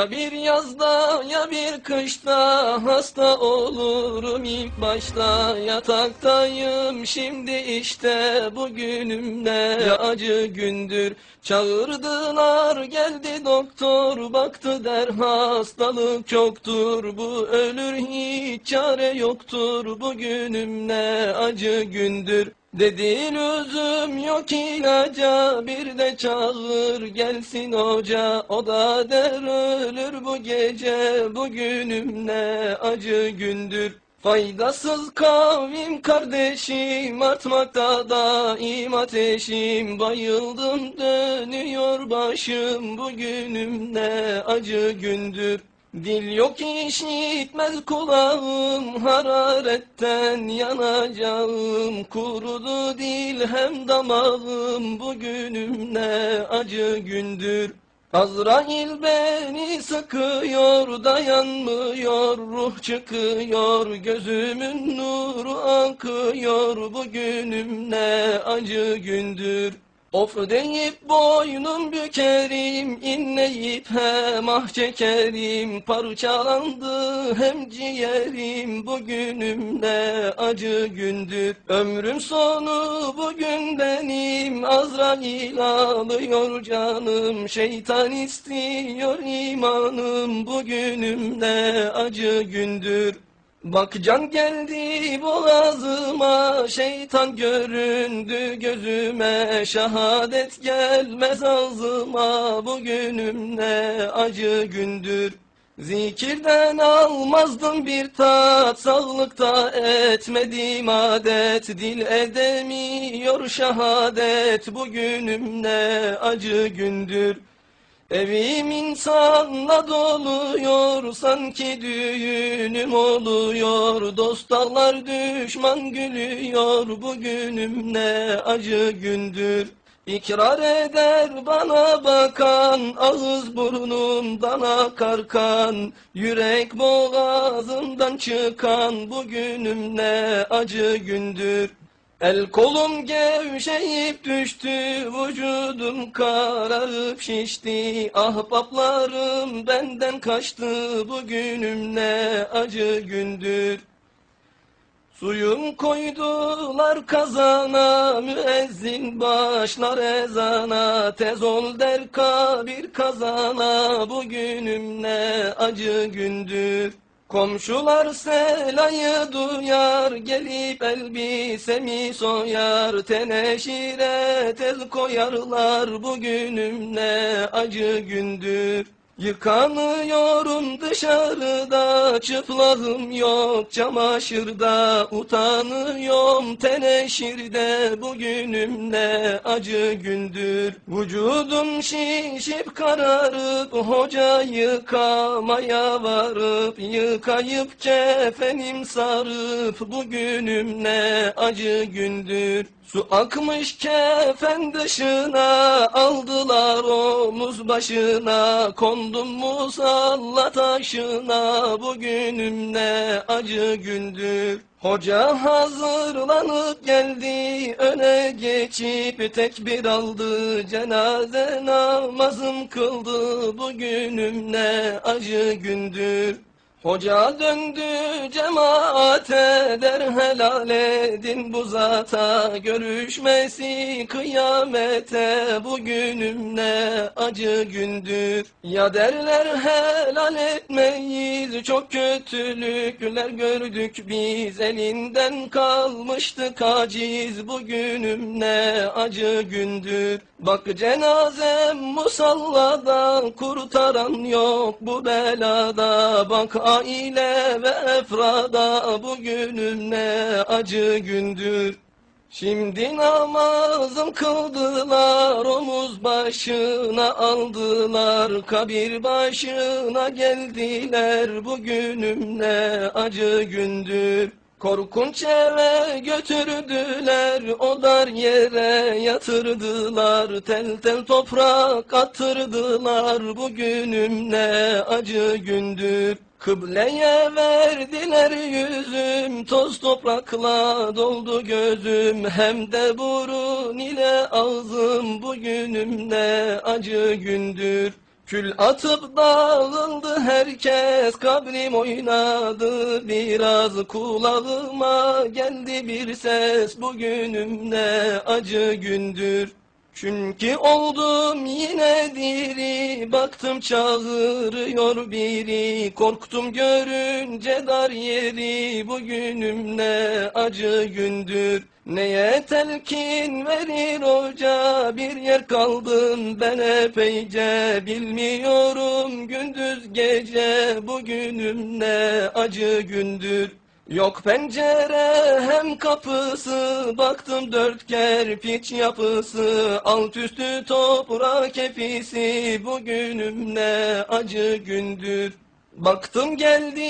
Ya bir yazda ya bir kışta hasta olurum ilk başta. Yataktayım şimdi işte bugünüm ne acı gündür Çağırdılar geldi doktor. Baktı der hastalık çoktur. Bu ölür hiç çare yoktur. Bugünüm ne acı gündür Dedi lüzum yok ilaca bir de çağır gelsin hoca O da der ölür bu gece bugünüm ne acı gündür. Faydasız kavim kardeşim artmakta daim ateşim Bayıldım dönüyor başım bugünüm ne acı gündür Dil yok işitmez kulağım hararetten yanacağım. Kurudu dil hem damağım bugünüm ne acı gündür. Azrail beni sıkıyor dayanmıyor ruh çıkıyor Gözümün nuru akıyor. Bugünüm ne acı gündür Of deyip boynum bükerim, inleyip hem ah çekerim, parçalandı hem ciğerim, bugünüm ne acı gündür. Ömrüm sonu bugün benim, Azrail alıyor canım, şeytan istiyor imanım, bugünüm ne acı gündür. Bak can geldi boğazıma, şeytan göründü gözüme, şehadet gelmez ağzıma, bugünüm ne acı gündür. Zikirden almazdım bir tat, sağlıkta etmedim adet, dil edemiyor şehadet, bugünüm ne acı gündür. Evim insanla doluyor sanki düğünüm oluyor. Dostlar düşman gülüyor bugünüm ne acı gündür. İkrar eder bana bakan ağız burnumdan akar kan. Yürek boğazımdan çıkan bugünüm ne acı gündür El kolum gevşeyip düştü, vücudum kararıp şişti. Ahbaplarım benden kaçtı, bugünüm ne acı gündür. Suyum koydular kazana, müezzin başlar ezana. Tez ol der kabir kazana, bugünüm ne acı gündür. Komşular selayı duyar, gelip elbisemi soyar, teneşire tel koyarlar, bugünüm ne acı gündür. Yıkanıyorum dışarıda, çıplağım yok çamaşırda, utanıyorum teneşirde, bugünüm ne acı gündür. Vücudum şişip kararıp, hoca yıkamaya varıp, yıkayıp kefenim sarıp, bugünüm ne acı gündür. Su akmış kefen dışına, aldılar omuz başına, kondum musalla taşına, bugünüm ne acı gündür. Hoca hazırlanıp geldi, öne geçip tekbir aldı, cenaze namazım kıldı, bugünüm ne acı gündür. Hoca döndü cemaate der helal edin bu zata. Görüşmesi kıyamete bugünüm ne acı gündür. Ya derler helal etmeyiz çok kötülükler gördük biz. Elinden kalmıştı kaciz bugünüm ne acı gündür. Bak cenazem musallada kurtaran yok bu belada. Bak aile ve efrada bugünüm ne acı gündür Şimdi namazım kıldılar, omuz başına aldılar, kabir başına geldiler, bugünüm ne acı gündür. Korkunç eve götürdüler, o dar yere yatırdılar, tel tel toprak attırdılar, bugünüm ne acı gündür. Kıbleye verdiler yüzüm, toz toprakla doldu gözüm, hem de burun ile ağzım bugünüm ne acı gündür. Kül atıp dağıldı herkes kabrim oynadı. Biraz kulağıma geldi bir ses bugünüm ne acı gündür çünkü oldum yine diri Baktım çağırıyor biri. Korktum görünce dar yeri Bugünüm ne acı gündür. Neye telkin verir hoca Bir yer kaldım ben epeyce. Bilmiyorum gündüz gece Bugünüm ne acı gündür Yok pencere hem kapısı Baktım dört kerpiç yapısı. Alt üstü toprak hepsi Bugünüm ne acı gündür. Baktım geldi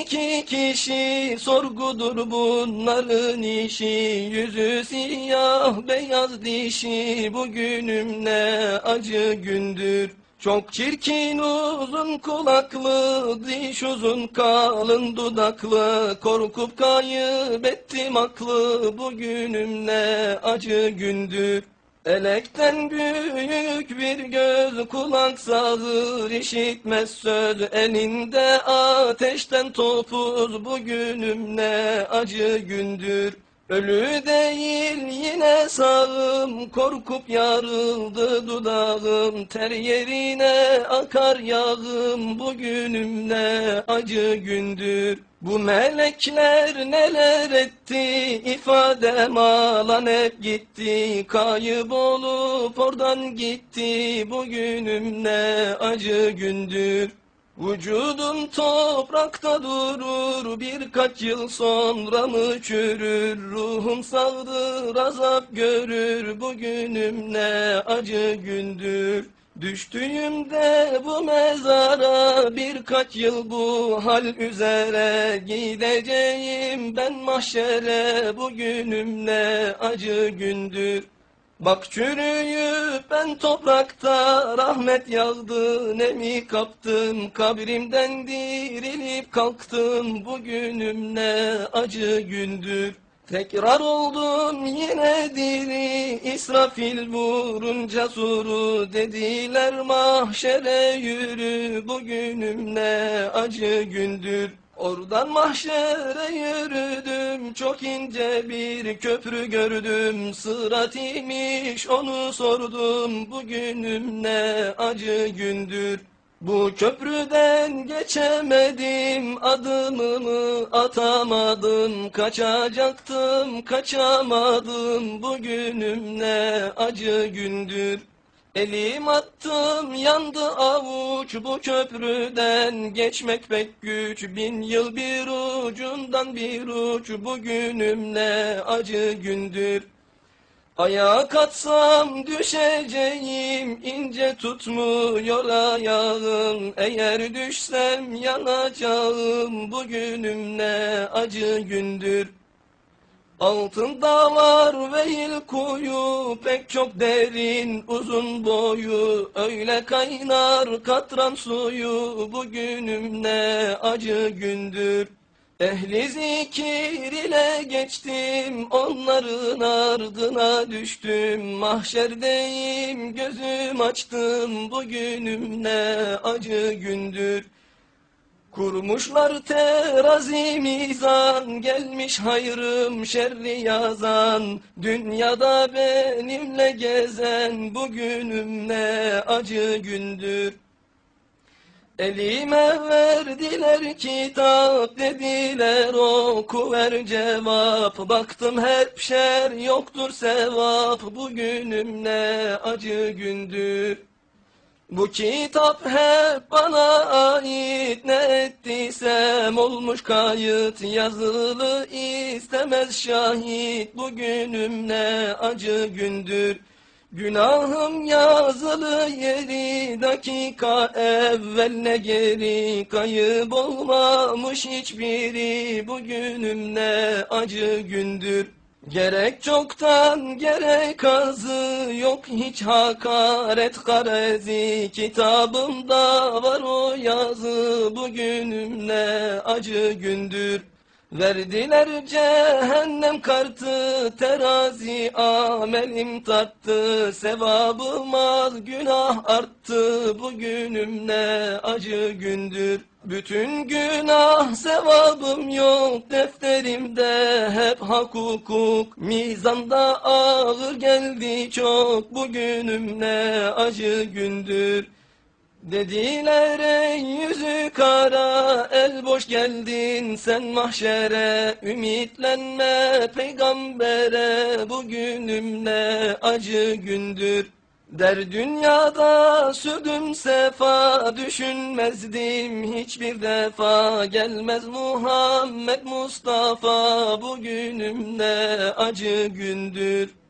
iki kişi Sorgudur bunların işi. Yüzü siyah beyaz dişi Bugünüm ne acı gündür çok çirkin uzun kulaklı, diş uzun kalın dudaklı, korkup kaybettim aklı, bugünüm ne acı gündür. Elekten büyük bir göz, kulak sağır, işitmez söz, elinde ateşten topuz, bugünüm ne acı gündür. Ölü değil yine sağım korkup yarıldı dudağım. Ter yerine akar yağım bugünüm ne acı gündür. Bu melekler neler etti ifadem alan hep gitti. Kaybolup oradan gitti bugünüm ne acı gündür Vücudum toprakta durur birkaç yıl sonra mı çürür? Ruhum sağdır azap görür. Bugünüm ne acı gündür. Düştüğümde bu mezara birkaç yıl bu hal üzere Gideceğim. Ben mahşere bugünüm ne acı gündür Bak çürüyüp ben toprakta rahmet yağdı ne mi kaptım kabrimden dirilip kalktım. Bugünüm ne acı gündür. Tekrar oldum yine diri İsrafil vurunca suru Dediler mahşere yürü. Bugünüm ne acı gündür Oradan mahşere yürüdüm Çok ince bir köprü gördüm. Sırat imiş onu sordum Bugünüm ne acı gündür? Bu köprüden geçemedim, adımımı atamadım, kaçacaktım, kaçamadım, bugünüm ne acı gündür. Elim attım yandı avuç. Bu köprüden geçmek pek güç. Bin yıl bir ucundan bir uç. Bugünüm ne acı gündür. Ayağa katsam düşeceğim. İnce tutmuyor ayağım. Eğer düşsem yanacağım. Bugünüm ne acı gündür Altın dağlar ve yıl kuyu pek çok derin uzun boyu Öyle kaynar katran suyu bugünüm ne acı gündür Ehli zikir ile geçtim, onların ardına düştüm. Mahşerdeyim, gözüm açtım, bugünüm ne acı gündür. Kurmuşlar terazi mizan, gelmiş hayrım şerri yazan. Dünyada benimle gezen, bugünüm ne acı gündür. Elime verdiler kitap dediler oku ver cevap Baktım hep şer yoktur sevap Bugünüm ne acı gündür Bu kitap hep bana ait. Ne ettiysem olmuş kayıt. Yazılı istemez şahit. Bugünüm ne acı gündür. Günahım yazılı yeri. Dakika evvel ne geri. Kayıp olmamış hiçbiri. Bugünüm ne acı gündür Gerek çoktan gerek azı yok hiç hakaret garezi Kitabımda var o yazı bugünüm ne acı gündür Verdiler cehennem kartı terazi amelim tarttı. Sevabım az günah arttı. Bugünüm ne acı gündür. Bütün günah sevabım yok. Defterimde hep hak hukuk. Mizanda ağır geldi çok. Bugünüm ne acı gündür Dediler ey yüzü kara el boş geldin. Sen mahşere Ümitlenme. Peygambere bugünüm ne acı gündür. Der dünyada sürdüm sefa düşünmezdim hiçbir defa. Gelmez Muhammed Mustafa bugünüm ne acı gündür